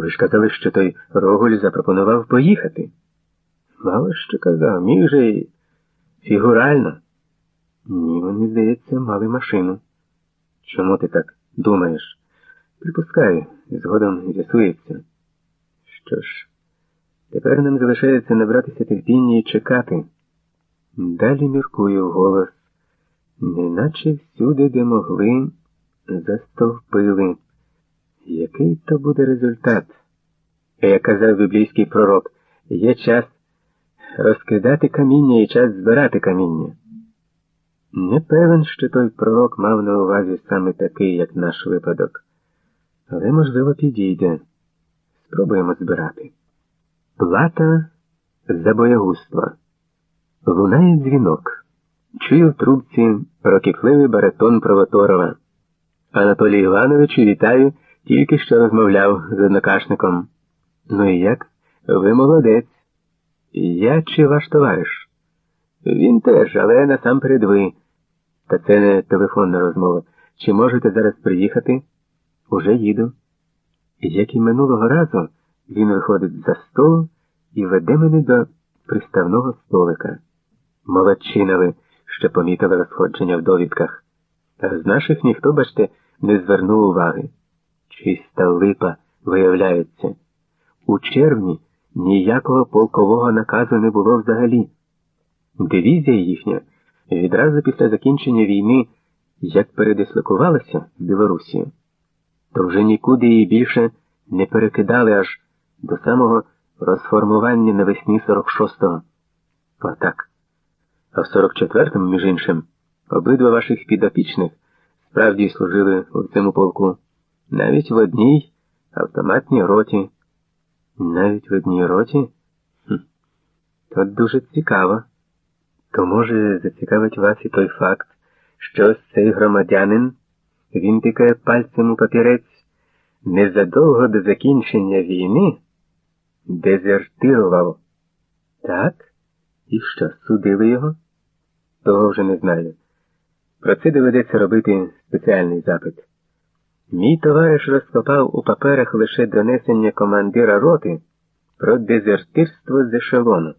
Ви ж казали, що той Роголь запропонував поїхати. Мало що казав, міг же й фігурально. Ні, вони, здається, мали машину. Чому ти так думаєш? Припускаю, згодом з'ясується. Що ж, тепер нам залишається набратися терпіння і чекати. Далі міркую голос, неначе всюди, де могли, застовпили. Який то буде результат? Як казав біблійський пророк, є час розкидати каміння і час збирати каміння. Не певен, що той пророк мав на увазі саме такий, як наш випадок, але, можливо, підійде. Спробуємо збирати. Плата за боягузтво. Лунає дзвінок. Чую в трубці рокітливий баритон Провоторова. Анатолій Івановичу вітаю, тільки що розмовляв з однокашником. Ну і як? Ви молодець. Я чи ваш товариш? Він теж, але насамперед ви. Та це не телефонна розмова. Чи можете зараз приїхати? Уже їду. Як і минулого разу, він виходить за столу і веде мене до приставного столика. Молодчина ви, що помітили розходження в довідках. З наших ніхто, бачте, не звернув уваги. Чиста липа, виявляється. У червні ніякого полкового наказу не було взагалі. Дивізія їхня відразу після закінчення війни, як передислокувалася в Білорусі, то вже нікуди її більше не перекидали аж до самого розформування навесні 46-го. Отак. А в 44-му, між іншим, обидва ваших підопічних справді служили у цьому полку, навіть в одній автоматній роті. Навіть в одній роті? Хм. То дуже цікаво. То, може, зацікавить вас і той факт, що цей громадянин, він тикає пальцем у папірець, незадовго до закінчення війни дезертирував. Так? І що, судили його? Того вже не знаю. Про це доведеться робити спеціальний запит. Мій товариш розкопав у паперах лише донесення командира роти про дезертирство з ешелону.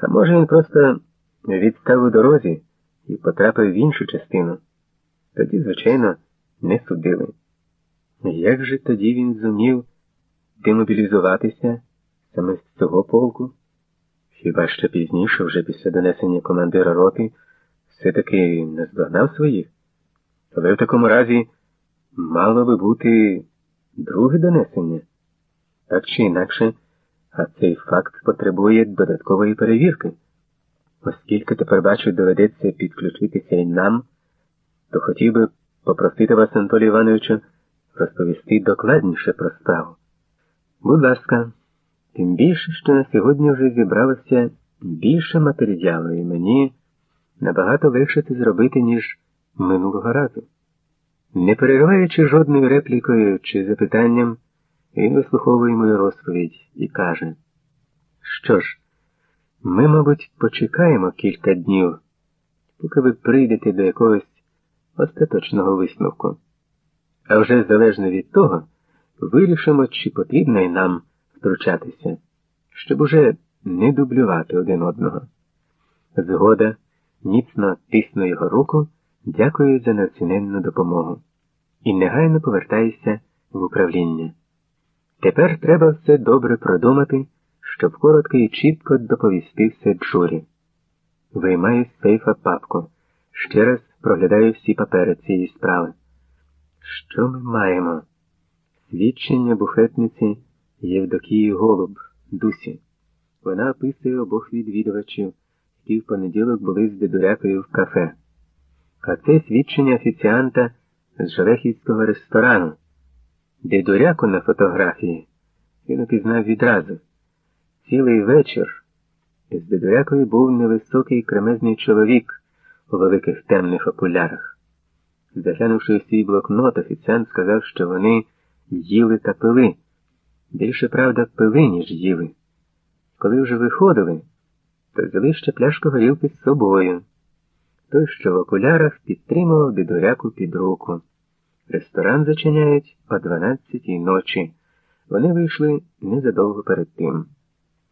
А може він просто відстав у дорозі і потрапив в іншу частину. Тоді, звичайно, не судили. Як же тоді він зумів демобілізуватися саме з цього полку? Хіба що пізніше, вже після донесення командира роти, все-таки не здогнав своїх? Але в такому разі мало би бути друге донесення. Так чи інакше, а цей факт потребує додаткової перевірки. Оскільки тепер бачу, доведеться підключитися і нам, то хотів би попросити вас, Анатолій Івановичу, розповісти докладніше про справу. Будь ласка, тим більше, що на сьогодні вже зібралося більше матеріалу, і мені набагато легше це зробити, ніж минулого разу. Не перериваючи жодною реплікою чи запитанням, він вислуховує мою розповідь і каже, що ж, ми, мабуть, почекаємо кілька днів, поки ви прийдете до якогось остаточного висновку. А вже залежно від того, вирішимо, чи потрібно й нам втручатися, щоб уже не дублювати один одного. Згода, міцно тисну його руку, дякую за неоціненну допомогу. І негайно повертаюся в управління. Тепер треба все добре продумати щоб коротко і чітко доповісти все Джурі. Виймаю з сейфа папку. Ще раз проглядаю всі папери цієї справи. Що ми маємо? Свідчення буфетниці Євдокії Голуб, Дусі. Вона описує обох відвідувачів, які в понеділок були з дедурякою в кафе. А це свідчення офіціанта з Жалехівського ресторану. Дедуряку на фотографії він упізнав відразу. Цілий вечір з Бедурякою був невисокий кремезний чоловік у великих темних окулярах. Заглянувши в свій блокнот, офіціант сказав, що вони їли та пили. Більше, правда, пили, ніж їли. Коли вже виходили, то взяли ще пляшку горілки з собою. Той, що в окулярах підтримував Дедуряку під руку. Ресторан зачиняють о 12-й ночі Вони вийшли незадовго перед тим.